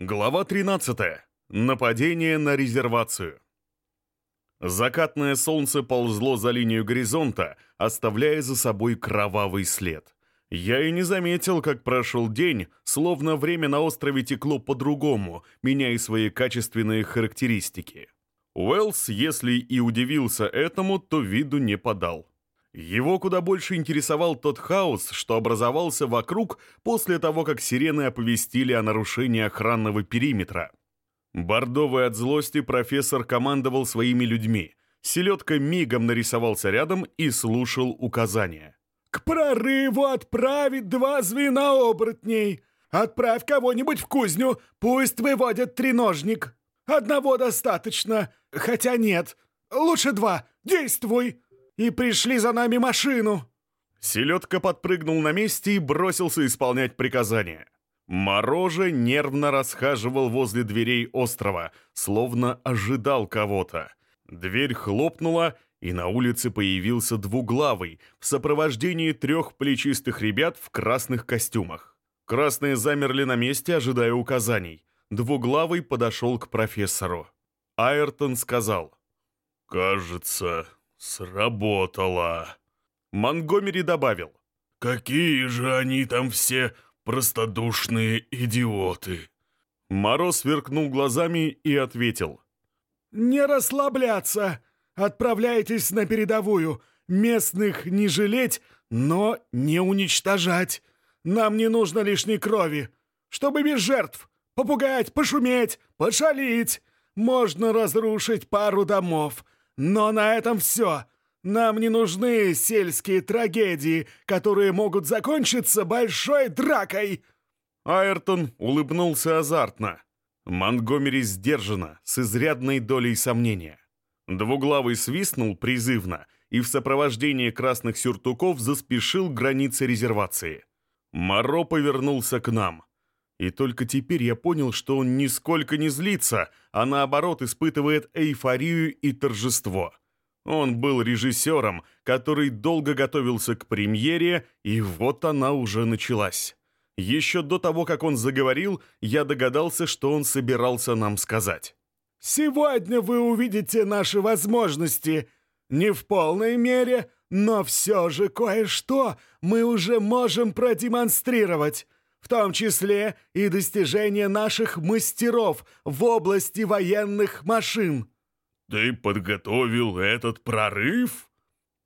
Глава 13. Нападение на резервацию. Закатное солнце ползло за линию горизонта, оставляя за собой кровавый след. Я и не заметил, как прошел день, словно время на острове текло по-другому, меняя свои качественные характеристики. Уэллс, если и удивился этому, то виду не подал. Его куда больше интересовал тот хаос, что образовался вокруг после того, как сирены оповестили о нарушении охранного периметра. Бордовый от злости профессор командовал своими людьми. Селедка мигом нарисовался рядом и слушал указания. «К прорыву отправить два звена оборотней! Отправь кого-нибудь в кузню, пусть выводят треножник! Одного достаточно, хотя нет, лучше два, действуй!» И пришли за нами машину!» Селедка подпрыгнул на месте и бросился исполнять приказания. Мороже нервно расхаживал возле дверей острова, словно ожидал кого-то. Дверь хлопнула, и на улице появился двуглавый в сопровождении трех плечистых ребят в красных костюмах. Красные замерли на месте, ожидая указаний. Двуглавый подошел к профессору. Айртон сказал. «Кажется, «Сработало!» Монгомери добавил. «Какие же они там все простодушные идиоты!» Мороз сверкнул глазами и ответил. «Не расслабляться! Отправляйтесь на передовую! Местных не жалеть, но не уничтожать! Нам не нужно лишней крови! Чтобы без жертв! Попугать, пошуметь, пошалить! Можно разрушить пару домов!» Но на этом все. Нам не нужны сельские трагедии, которые могут закончиться большой дракой!» Айртон улыбнулся азартно. Монгомери сдержанно, с изрядной долей сомнения. Двуглавый свистнул призывно и в сопровождении красных сюртуков заспешил к границе резервации. Моро повернулся к нам. И только теперь я понял, что он нисколько не злится, а наоборот испытывает эйфорию и торжество. Он был режиссером, который долго готовился к премьере, и вот она уже началась. Еще до того, как он заговорил, я догадался, что он собирался нам сказать. «Сегодня вы увидите наши возможности. Не в полной мере, но все же кое-что мы уже можем продемонстрировать в том числе и достижения наших мастеров в области военных машин. Ты подготовил этот прорыв?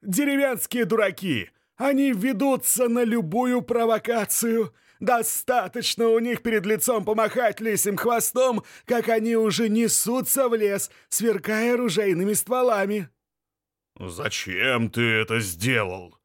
Деревенские дураки. Они ведутся на любую провокацию. Достаточно у них перед лицом помахать лисим хвостом, как они уже несутся в лес, сверкая оружейными стволами. «Зачем ты это сделал?»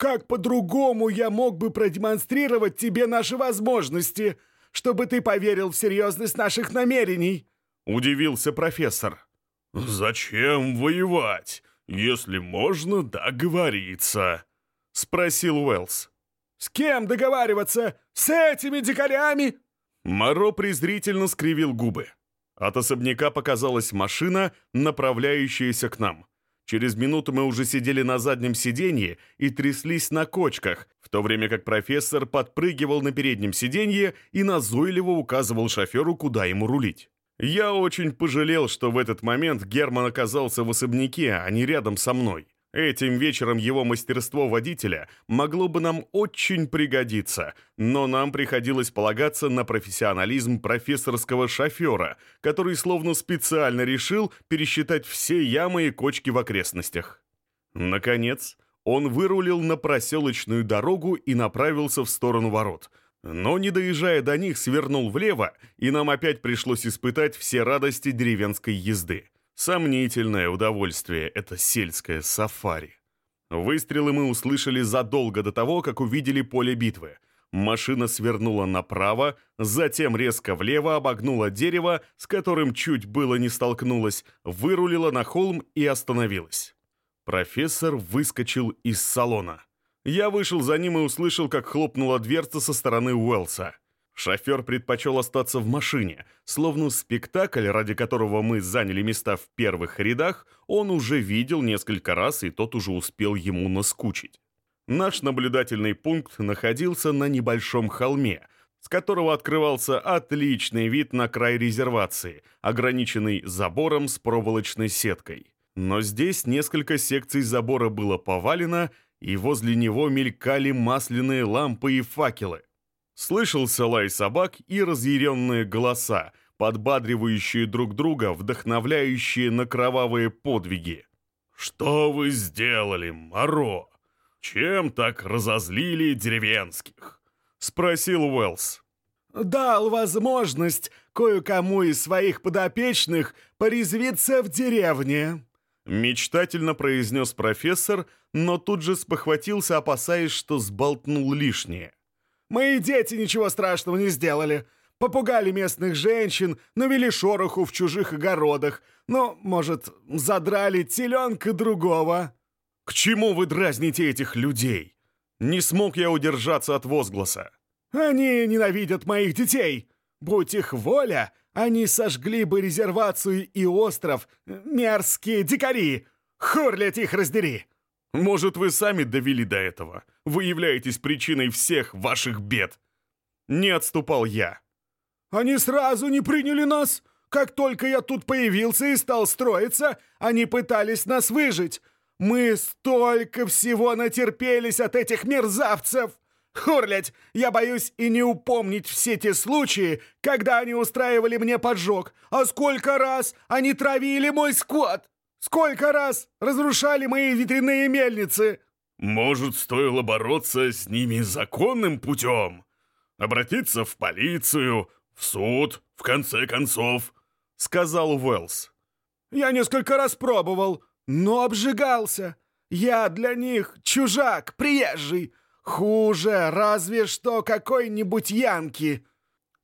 Как по-другому я мог бы продемонстрировать тебе наши возможности, чтобы ты поверил в серьезность наших намерений?» Удивился профессор. «Зачем воевать, если можно договориться?» Спросил Уэллс. «С кем договариваться? С этими дикарями?» Моро презрительно скривил губы. От особняка показалась машина, направляющаяся к нам. Через минуту мы уже сидели на заднем сиденье и тряслись на кочках, в то время как профессор подпрыгивал на переднем сиденье и назойливо указывал шоферу, куда ему рулить. Я очень пожалел, что в этот момент Герман оказался в особняке, а не рядом со мной. Этим вечером его мастерство водителя могло бы нам очень пригодиться, но нам приходилось полагаться на профессионализм профессорского шофера, который словно специально решил пересчитать все ямы и кочки в окрестностях. Наконец, он вырулил на проселочную дорогу и направился в сторону ворот. Но, не доезжая до них, свернул влево, и нам опять пришлось испытать все радости деревенской езды. Сомнительное удовольствие — это сельское сафари. Выстрелы мы услышали задолго до того, как увидели поле битвы. Машина свернула направо, затем резко влево обогнула дерево, с которым чуть было не столкнулась, вырулила на холм и остановилась. Профессор выскочил из салона. Я вышел за ним и услышал, как хлопнула дверца со стороны Уэлса. Шофер предпочел остаться в машине, словно спектакль, ради которого мы заняли места в первых рядах, он уже видел несколько раз, и тот уже успел ему наскучить. Наш наблюдательный пункт находился на небольшом холме, с которого открывался отличный вид на край резервации, ограниченный забором с проволочной сеткой. Но здесь несколько секций забора было повалено, и возле него мелькали масляные лампы и факелы. Слышался лай собак и разъяренные голоса, подбадривающие друг друга, вдохновляющие на кровавые подвиги. «Что вы сделали, Моро? Чем так разозлили деревенских?» — спросил Уэллс. «Дал возможность кое-кому из своих подопечных порезвиться в деревне», — мечтательно произнес профессор, но тут же спохватился, опасаясь, что сболтнул лишнее. «Мои дети ничего страшного не сделали. Попугали местных женщин, навели шороху в чужих огородах. Ну, может, задрали теленка другого». «К чему вы дразните этих людей?» Не смог я удержаться от возгласа. «Они ненавидят моих детей. Будь их воля, они сожгли бы резервацию и остров. Мерзкие дикари! Хурлять их раздери!» «Может, вы сами довели до этого? Вы являетесь причиной всех ваших бед!» Не отступал я. Они сразу не приняли нас. Как только я тут появился и стал строиться, они пытались нас выжить. Мы столько всего натерпелись от этих мерзавцев. Хурлять, я боюсь и не упомнить все те случаи, когда они устраивали мне поджог. А сколько раз они травили мой скот? Сколько раз разрушали мои ветряные мельницы? Может, стоило бороться с ними законным путем? Обратиться в полицию, «В суд, в конце концов», — сказал Уэллс. «Я несколько раз пробовал, но обжигался. Я для них чужак, приезжий. Хуже, разве что какой-нибудь янки».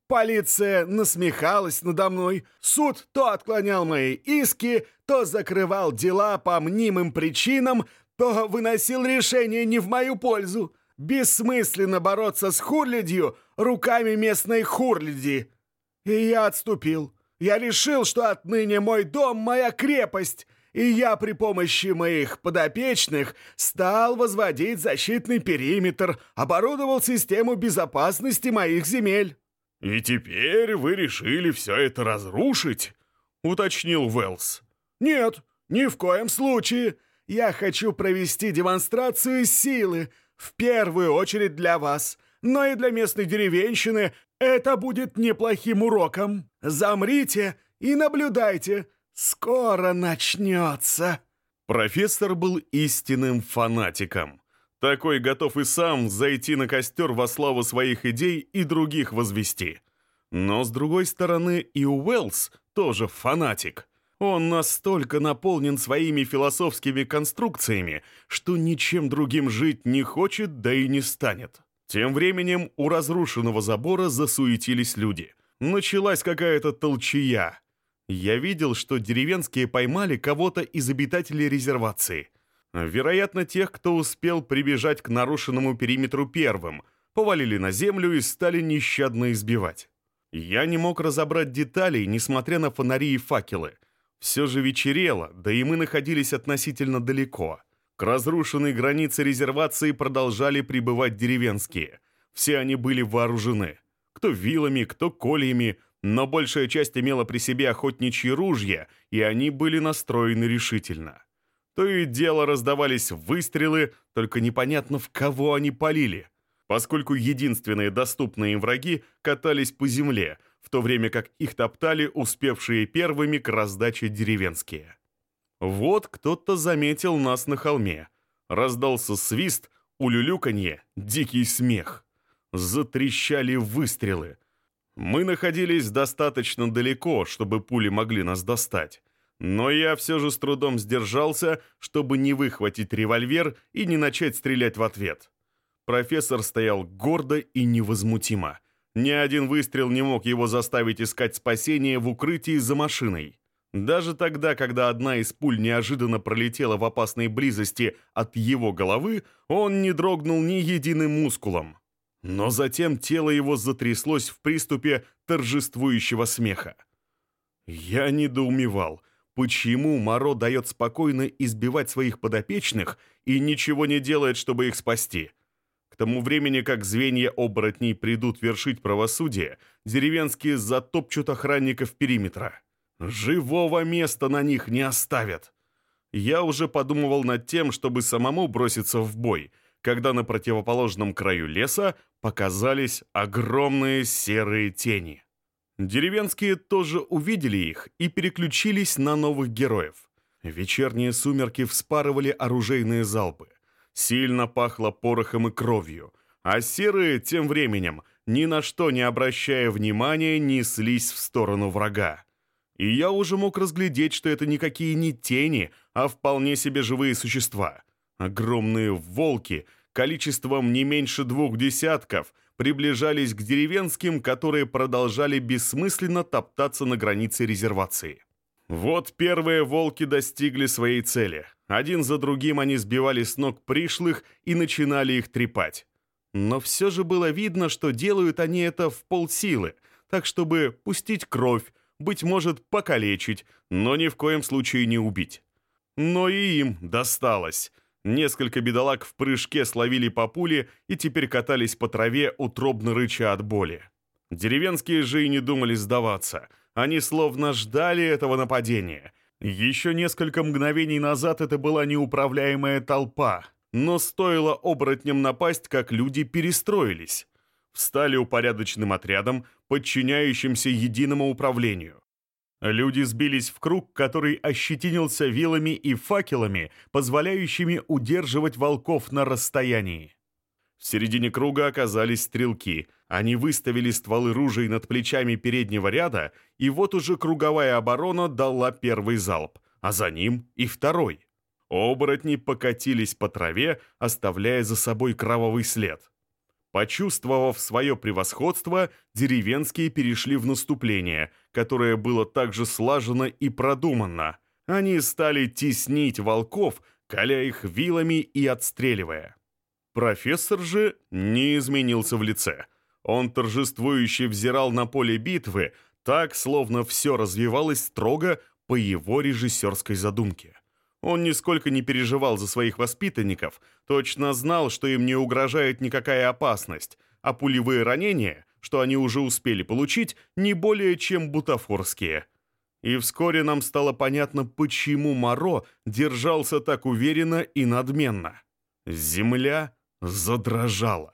Полиция насмехалась надо мной. Суд то отклонял мои иски, то закрывал дела по мнимым причинам, то выносил решение не в мою пользу. Бессмысленно бороться с хурлядью руками местной хурляди. И я отступил. Я решил, что отныне мой дом — моя крепость, и я при помощи моих подопечных стал возводить защитный периметр, оборудовал систему безопасности моих земель. «И теперь вы решили все это разрушить?» — уточнил Уэллс. «Нет, ни в коем случае. Я хочу провести демонстрацию силы, в первую очередь для вас, но и для местной деревенщины это будет неплохим уроком. Замрите и наблюдайте. Скоро начнется». Профессор был истинным фанатиком. Такой готов и сам зайти на костер во славу своих идей и других возвести. Но, с другой стороны, и Уэллс тоже фанатик. Он настолько наполнен своими философскими конструкциями, что ничем другим жить не хочет, да и не станет. Тем временем у разрушенного забора засуетились люди. Началась какая-то толчая. Я видел, что деревенские поймали кого-то из обитателей резервации. Вероятно, тех, кто успел прибежать к нарушенному периметру первым, повалили на землю и стали нещадно избивать. Я не мог разобрать деталей, несмотря на фонари и факелы — все же вечерело, да и мы находились относительно далеко. К разрушенной границе резервации продолжали прибывать деревенские. Все они были вооружены. Кто вилами, кто кольями, но большая часть имела при себе охотничьи ружья, и они были настроены решительно. То и дело раздавались выстрелы, только непонятно в кого они полили, поскольку единственные доступные им враги катались по земле, в то время как их топтали успевшие первыми к раздаче деревенские. Вот кто-то заметил нас на холме. Раздался свист, улюлюканье, дикий смех. Затрещали выстрелы. Мы находились достаточно далеко, чтобы пули могли нас достать. Но я все же с трудом сдержался, чтобы не выхватить револьвер и не начать стрелять в ответ. Профессор стоял гордо и невозмутимо. Ни один выстрел не мог его заставить искать спасение в укрытии за машиной. Даже тогда, когда одна из пуль неожиданно пролетела в опасной близости от его головы, он не дрогнул ни единым мускулом. Но затем тело его затряслось в приступе торжествующего смеха. Я недоумевал, почему Моро дает спокойно избивать своих подопечных и ничего не делает, чтобы их спасти. К тому времени, как звенья оборотней придут вершить правосудие, деревенские затопчут охранников периметра. Живого места на них не оставят. Я уже подумывал над тем, чтобы самому броситься в бой, когда на противоположном краю леса показались огромные серые тени. Деревенские тоже увидели их и переключились на новых героев. Вечерние сумерки вспарывали оружейные залпы. Сильно пахло порохом и кровью, а серые тем временем, ни на что не обращая внимания, неслись в сторону врага. И я уже мог разглядеть, что это никакие не тени, а вполне себе живые существа. Огромные волки, количеством не меньше двух десятков, приближались к деревенским, которые продолжали бессмысленно топтаться на границе резервации. Вот первые волки достигли своей цели. Один за другим они сбивали с ног пришлых и начинали их трепать. Но все же было видно, что делают они это в полсилы, так чтобы пустить кровь, быть может, покалечить, но ни в коем случае не убить. Но и им досталось. Несколько бедолаг в прыжке словили по пуле и теперь катались по траве, утробно рыча от боли. Деревенские же и не думали сдаваться. Они словно ждали этого нападения. Еще несколько мгновений назад это была неуправляемая толпа, но стоило оборотням напасть, как люди перестроились. Встали упорядоченным отрядом, подчиняющимся единому управлению. Люди сбились в круг, который ощетинился вилами и факелами, позволяющими удерживать волков на расстоянии. В середине круга оказались стрелки. Они выставили стволы ружей над плечами переднего ряда, и вот уже круговая оборона дала первый залп, а за ним и второй. Оборотни покатились по траве, оставляя за собой кровавый след. Почувствовав свое превосходство, деревенские перешли в наступление, которое было также слажено и продуманно. Они стали теснить волков, коля их вилами и отстреливая. Профессор же не изменился в лице. Он торжествующе взирал на поле битвы, так, словно все развивалось строго по его режиссерской задумке. Он нисколько не переживал за своих воспитанников, точно знал, что им не угрожает никакая опасность, а пулевые ранения, что они уже успели получить, не более чем бутафорские. И вскоре нам стало понятно, почему Моро держался так уверенно и надменно. Земля задрожала.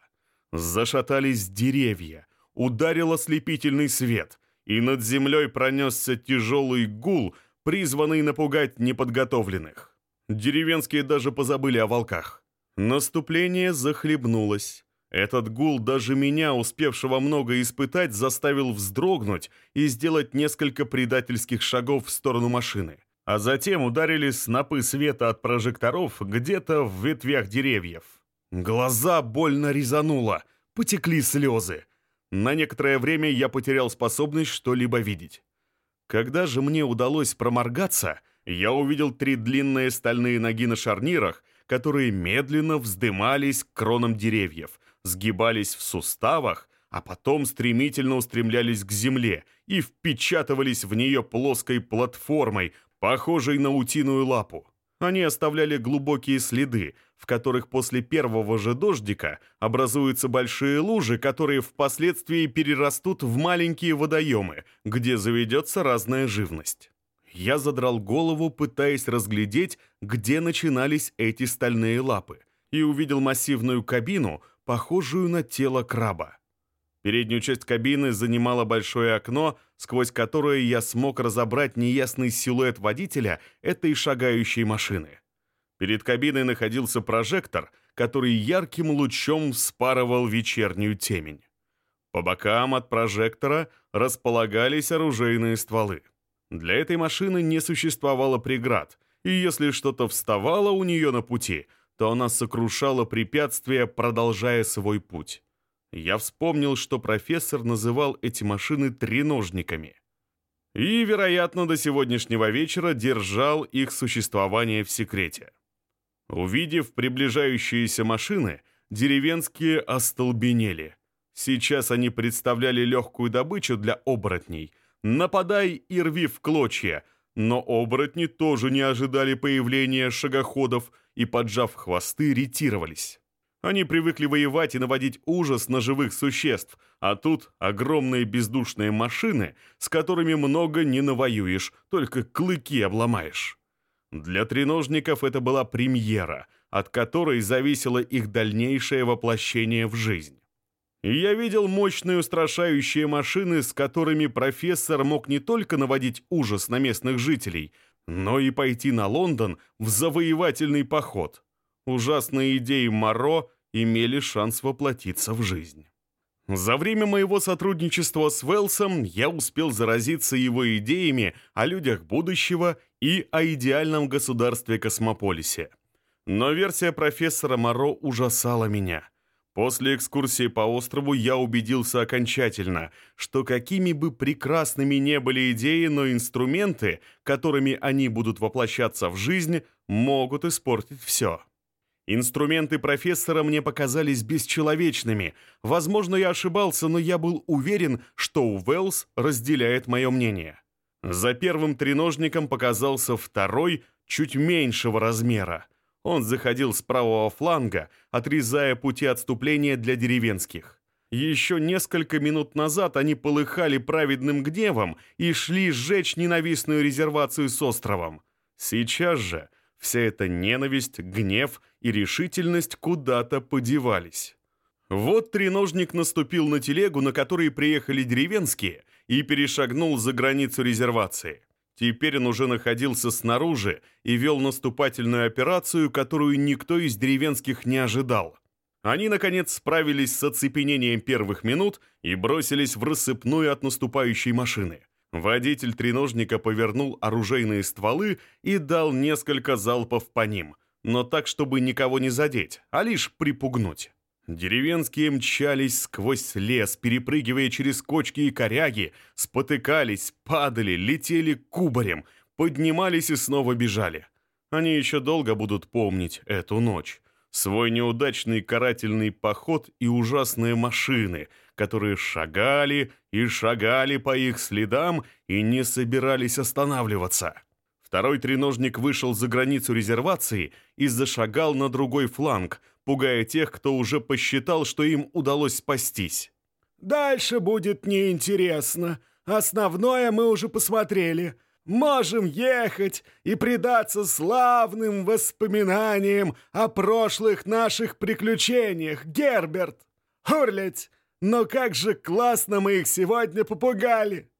Зашатались деревья, ударил ослепительный свет, и над землей пронесся тяжелый гул, призванный напугать неподготовленных. Деревенские даже позабыли о волках. Наступление захлебнулось. Этот гул даже меня, успевшего много испытать, заставил вздрогнуть и сделать несколько предательских шагов в сторону машины. А затем ударили снопы света от прожекторов где-то в ветвях деревьев. Глаза больно резануло, потекли слезы. На некоторое время я потерял способность что-либо видеть. Когда же мне удалось проморгаться, я увидел три длинные стальные ноги на шарнирах, которые медленно вздымались к кронам деревьев, сгибались в суставах, а потом стремительно устремлялись к земле и впечатывались в нее плоской платформой, похожей на утиную лапу. Они оставляли глубокие следы, в которых после первого же дождика образуются большие лужи, которые впоследствии перерастут в маленькие водоемы, где заведется разная живность. Я задрал голову, пытаясь разглядеть, где начинались эти стальные лапы, и увидел массивную кабину, похожую на тело краба. Переднюю часть кабины занимало большое окно, сквозь которое я смог разобрать неясный силуэт водителя этой шагающей машины. Перед кабиной находился прожектор, который ярким лучом вспарывал вечернюю темень. По бокам от прожектора располагались оружейные стволы. Для этой машины не существовало преград, и если что-то вставало у нее на пути, то она сокрушала препятствия, продолжая свой путь. Я вспомнил, что профессор называл эти машины треножниками. И, вероятно, до сегодняшнего вечера держал их существование в секрете. Увидев приближающиеся машины, деревенские остолбенели. Сейчас они представляли легкую добычу для оборотней. Нападай и рви в клочья. Но оборотни тоже не ожидали появления шагоходов и, поджав хвосты, ретировались. Они привыкли воевать и наводить ужас на живых существ, а тут огромные бездушные машины, с которыми много не навоюешь, только клыки обломаешь. Для треножников это была премьера, от которой зависело их дальнейшее воплощение в жизнь. И я видел мощные устрашающие машины, с которыми профессор мог не только наводить ужас на местных жителей, но и пойти на Лондон в завоевательный поход ужасные идеи Моро имели шанс воплотиться в жизнь. За время моего сотрудничества с Велсом я успел заразиться его идеями о людях будущего и о идеальном государстве-космополисе. Но версия профессора Моро ужасала меня. После экскурсии по острову я убедился окончательно, что какими бы прекрасными не были идеи, но инструменты, которыми они будут воплощаться в жизнь, могут испортить все. Инструменты профессора мне показались бесчеловечными. Возможно, я ошибался, но я был уверен, что Уэллс разделяет мое мнение. За первым треножником показался второй, чуть меньшего размера. Он заходил с правого фланга, отрезая пути отступления для деревенских. Еще несколько минут назад они полыхали праведным гневом и шли сжечь ненавистную резервацию с островом. Сейчас же Вся эта ненависть, гнев и решительность куда-то подевались. Вот треножник наступил на телегу, на которой приехали деревенские, и перешагнул за границу резервации. Теперь он уже находился снаружи и вел наступательную операцию, которую никто из деревенских не ожидал. Они, наконец, справились с оцепенением первых минут и бросились в рассыпную от наступающей машины. Водитель треножника повернул оружейные стволы и дал несколько залпов по ним, но так, чтобы никого не задеть, а лишь припугнуть. Деревенские мчались сквозь лес, перепрыгивая через кочки и коряги, спотыкались, падали, летели кубарем, поднимались и снова бежали. Они еще долго будут помнить эту ночь. Свой неудачный карательный поход и ужасные машины — которые шагали и шагали по их следам и не собирались останавливаться. Второй треножник вышел за границу резервации и зашагал на другой фланг, пугая тех, кто уже посчитал, что им удалось спастись. «Дальше будет неинтересно. Основное мы уже посмотрели. Можем ехать и предаться славным воспоминаниям о прошлых наших приключениях, Герберт. Хурлять, но как же классно мы их сегодня попугали!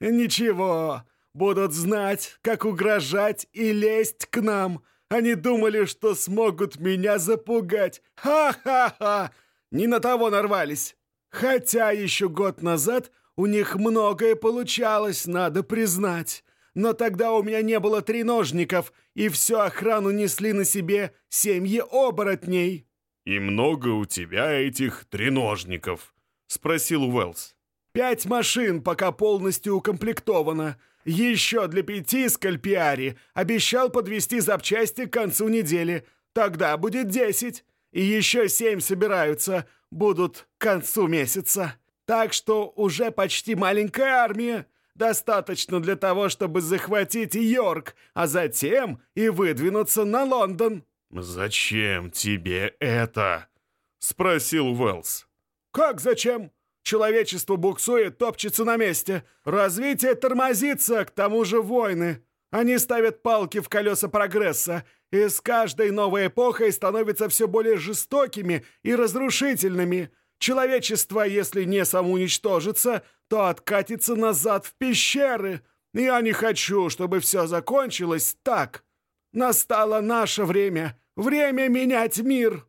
Ничего, будут знать, как угрожать и лезть к нам. Они думали, что смогут меня запугать. Ха-ха-ха! Не на того нарвались. Хотя еще год назад у них многое получалось, надо признать. Но тогда у меня не было треножников, и всю охрану несли на себе семьи оборотней. «И много у тебя этих треножников», спросил Уэллс. «Пять машин пока полностью укомплектовано. Еще для пяти скальпиари обещал подвести запчасти к концу недели. Тогда будет десять. И еще семь собираются, будут к концу месяца. Так что уже почти маленькая армия. Достаточно для того, чтобы захватить Йорк, а затем и выдвинуться на Лондон». «Зачем тебе это?» — спросил Уэллс. «Как зачем? Человечество буксует, топчется на месте. Развитие тормозится, к тому же войны. Они ставят палки в колеса прогресса, и с каждой новой эпохой становятся все более жестокими и разрушительными. Человечество, если не самоуничтожится, то откатится назад в пещеры. Я не хочу, чтобы все закончилось так. Настало наше время. Время менять мир.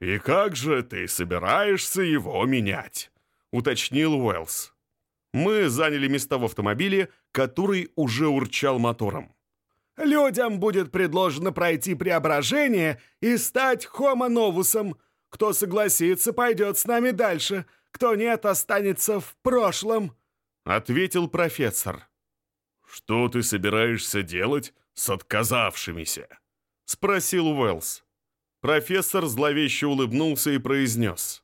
«И как же ты собираешься его менять?» — уточнил Уэллс. Мы заняли места в автомобиле, который уже урчал мотором. «Людям будет предложено пройти преображение и стать хомо новусом. Кто согласится, пойдет с нами дальше. Кто нет, останется в прошлом», — ответил профессор. «Что ты собираешься делать с отказавшимися?» — спросил Уэллс. Профессор зловеще улыбнулся и произнес.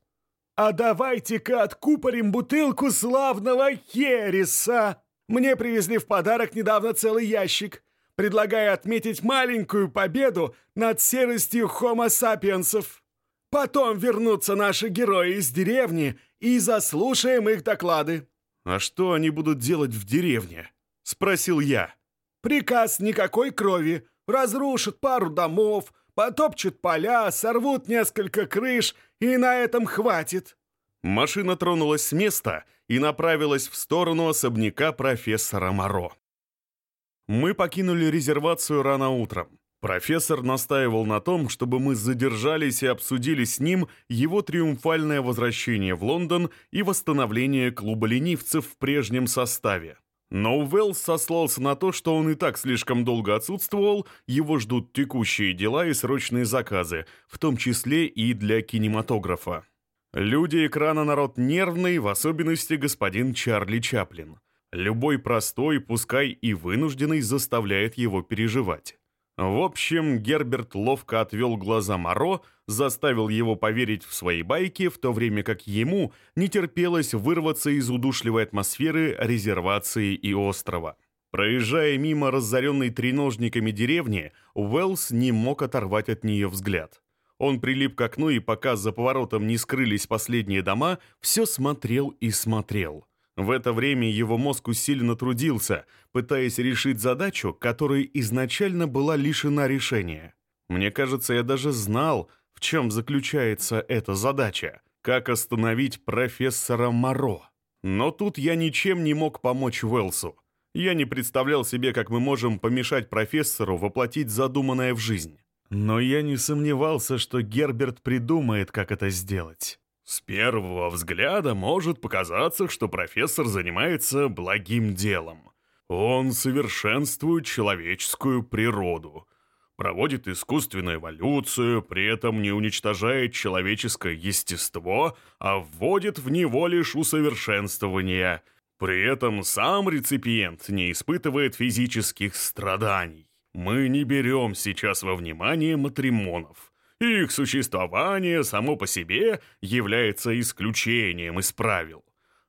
«А давайте-ка откупорим бутылку славного Хереса! Мне привезли в подарок недавно целый ящик. Предлагаю отметить маленькую победу над серостью хомо сапиенсов. Потом вернутся наши герои из деревни и заслушаем их доклады». «А что они будут делать в деревне?» — спросил я. «Приказ никакой крови. Разрушат пару домов, потопчут поля, сорвут несколько крыш, и на этом хватит». Машина тронулась с места и направилась в сторону особняка профессора Моро. Мы покинули резервацию рано утром. Профессор настаивал на том, чтобы мы задержались и обсудили с ним его триумфальное возвращение в Лондон и восстановление клуба ленивцев в прежнем составе. Но Уэллс сослался на то, что он и так слишком долго отсутствовал, его ждут текущие дела и срочные заказы, в том числе и для кинематографа. Люди экрана народ нервный, в особенности господин Чарли Чаплин. Любой простой, пускай и вынужденный, заставляет его переживать. В общем, Герберт ловко отвел глаза Моро, заставил его поверить в свои байки, в то время как ему не терпелось вырваться из удушливой атмосферы резервации и острова. Проезжая мимо разоренной треножниками деревни, Уэллс не мог оторвать от нее взгляд. Он прилип к окну и пока за поворотом не скрылись последние дома, все смотрел и смотрел. В это время его мозг усиленно трудился, пытаясь решить задачу, которая изначально была лишена решения. Мне кажется, я даже знал, в чем заключается эта задача. Как остановить профессора Моро. Но тут я ничем не мог помочь Уэлсу. Я не представлял себе, как мы можем помешать профессору воплотить задуманное в жизнь. Но я не сомневался, что Герберт придумает, как это сделать. С первого взгляда может показаться, что профессор занимается благим делом. Он совершенствует человеческую природу, проводит искусственную эволюцию, при этом не уничтожает человеческое естество, а вводит в него лишь усовершенствование. При этом сам реципиент не испытывает физических страданий. Мы не берем сейчас во внимание матримонов. Их существование само по себе является исключением из правил.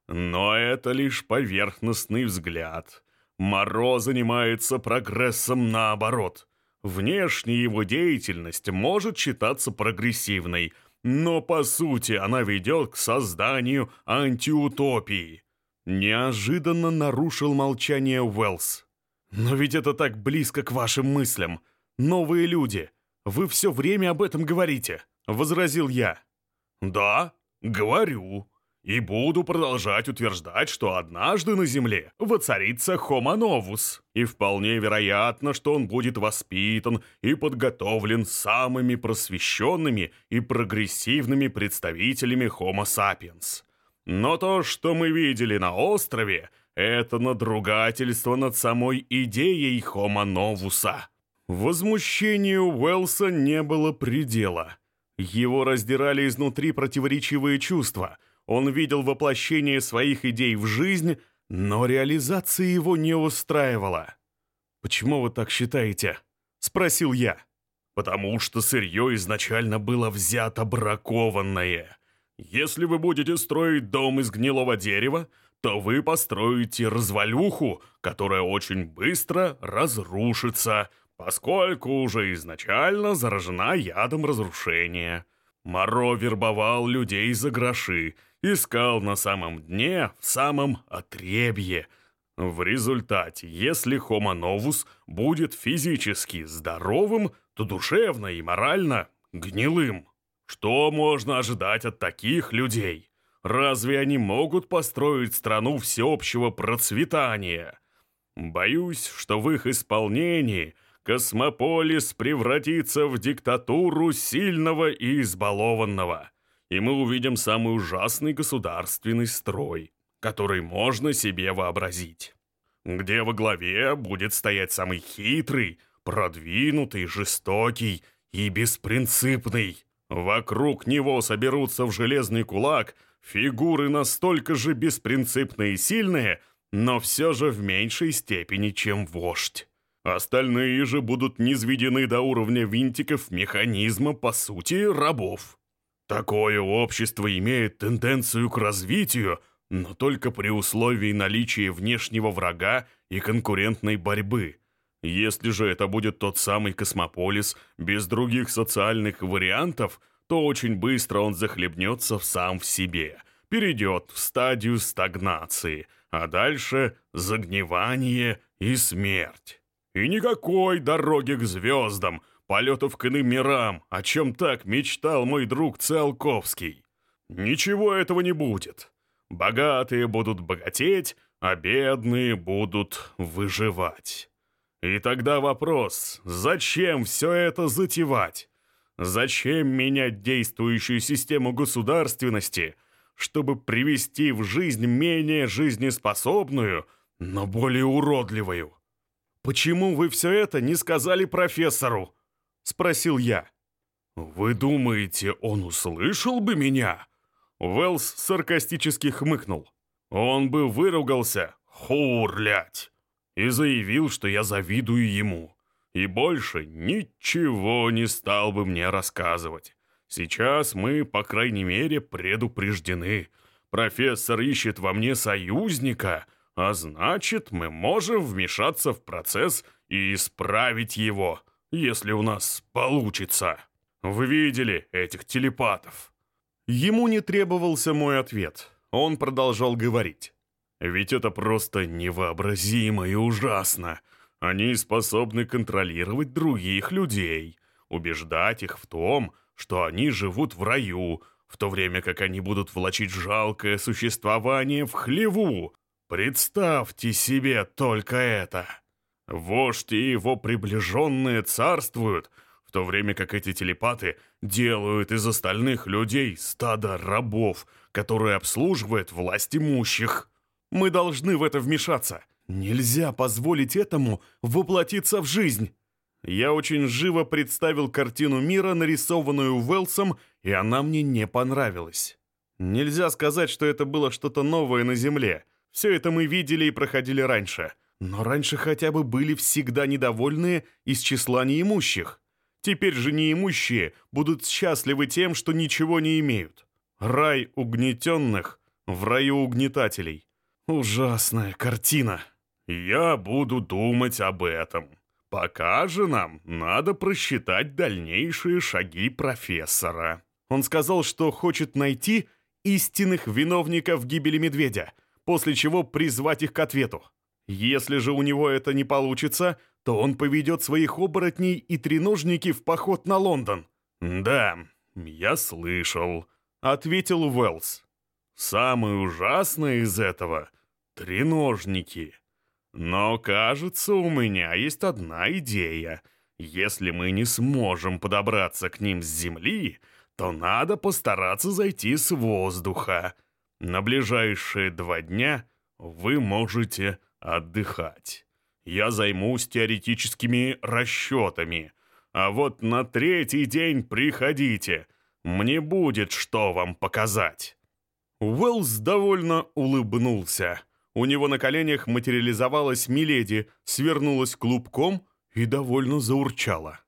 Но это лишь поверхностный взгляд. Моро занимается прогрессом наоборот. Внешняя его деятельность может считаться прогрессивной, но по сути она ведет к созданию антиутопии. Неожиданно нарушил молчание Уэллс. «Но ведь это так близко к вашим мыслям. Новые люди — вы все время об этом говорите», — возразил я. «Да, говорю. И буду продолжать утверждать, что однажды на Земле воцарится novus, и вполне вероятно, что он будет воспитан и подготовлен самыми просвещенными и прогрессивными представителями Homo sapiens. Но то, что мы видели на острове, это надругательство над самой идеей novusа. Возмущению Уэлса не было предела. Его раздирали изнутри противоречивые чувства. Он видел воплощение своих идей в жизнь, но реализация его не устраивала. «Почему вы так считаете?» — спросил я. «Потому что сырье изначально было взято бракованное. Если вы будете строить дом из гнилого дерева, то вы построите развалюху, которая очень быстро разрушится, поскольку уже изначально заражена ядом разрушения. Моро вербовал людей за гроши, искал на самом дне, в самом отребье. В результате, если novus будет физически здоровым, то душевно и морально гнилым. Что можно ожидать от таких людей? Разве они могут построить страну всеобщего процветания? Боюсь, что в их исполнении – космополис превратится в диктатуру сильного и избалованного, и мы увидим самый ужасный государственный строй, который можно себе вообразить, где во главе будет стоять самый хитрый, продвинутый, жестокий и беспринципный. Вокруг него соберутся в железный кулак фигуры настолько же беспринципные и сильные, но все же в меньшей степени, чем вождь. Остальные же будут низведены до уровня винтиков механизма, по сути, рабов. Такое общество имеет тенденцию к развитию, но только при условии наличия внешнего врага и конкурентной борьбы. Если же это будет тот самый космополис без других социальных вариантов, то очень быстро он захлебнется сам в себе, перейдет в стадию стагнации, а дальше загнивание и смерть. И никакой дороги к звездам, полетов к иным мирам, о чем так мечтал мой друг Циолковский. Ничего этого не будет. Богатые будут богатеть, а бедные будут выживать. И тогда вопрос, зачем все это затевать? Зачем менять действующую систему государственности, чтобы привести в жизнь менее жизнеспособную, но более уродливую? «Почему вы все это не сказали профессору?» — спросил я. «Вы думаете, он услышал бы меня?» Уэллс саркастически хмыкнул. Он бы выругался, хурлять, и заявил, что я завидую ему. И больше ничего не стал бы мне рассказывать. Сейчас мы, по крайней мере, предупреждены. Профессор ищет во мне союзника, а значит, мы можем вмешаться в процесс и исправить его, если у нас получится. Вы видели этих телепатов?» Ему не требовался мой ответ он продолжал говорить. «Ведь это просто невообразимо и ужасно. Они способны контролировать других людей, убеждать их в том, что они живут в раю, в то время как они будут влачить жалкое существование в хлеву. Представьте себе только это. Вождь и его приближенные царствуют, в то время как эти телепаты делают из остальных людей стадо рабов — который обслуживает власть имущих. Мы должны в это вмешаться. Нельзя позволить этому воплотиться в жизнь. Я очень живо представил картину мира, нарисованную Уэллсом, и она мне не понравилась. Нельзя сказать, что это было что-то новое на Земле. Все это мы видели и проходили раньше. Но раньше хотя бы были всегда недовольные из числа неимущих. Теперь же неимущие будут счастливы тем, что ничего не имеют. Рай угнетенных в раю угнетателей. Ужасная картина. Я буду думать об этом. Пока же нам надо просчитать дальнейшие шаги профессора. Он сказал, что хочет найти истинных виновников гибели медведя, после чего призвать их к ответу. Если же у него это не получится, то он поведет своих оборотней и треножники в поход на Лондон. Да, я слышал. — ответил Уэллс. «Самое ужасное из этого — треножники. Но, кажется, у меня есть одна идея. Если мы не сможем подобраться к ним с земли, то надо постараться зайти с воздуха. На ближайшие два дня вы можете отдыхать. Я займусь теоретическими расчетами. А вот на третий день приходите — мне будет что вам показать». Уэллс довольно улыбнулся. У него на коленях материализовалась Миледи, свернулась клубком и довольно заурчала.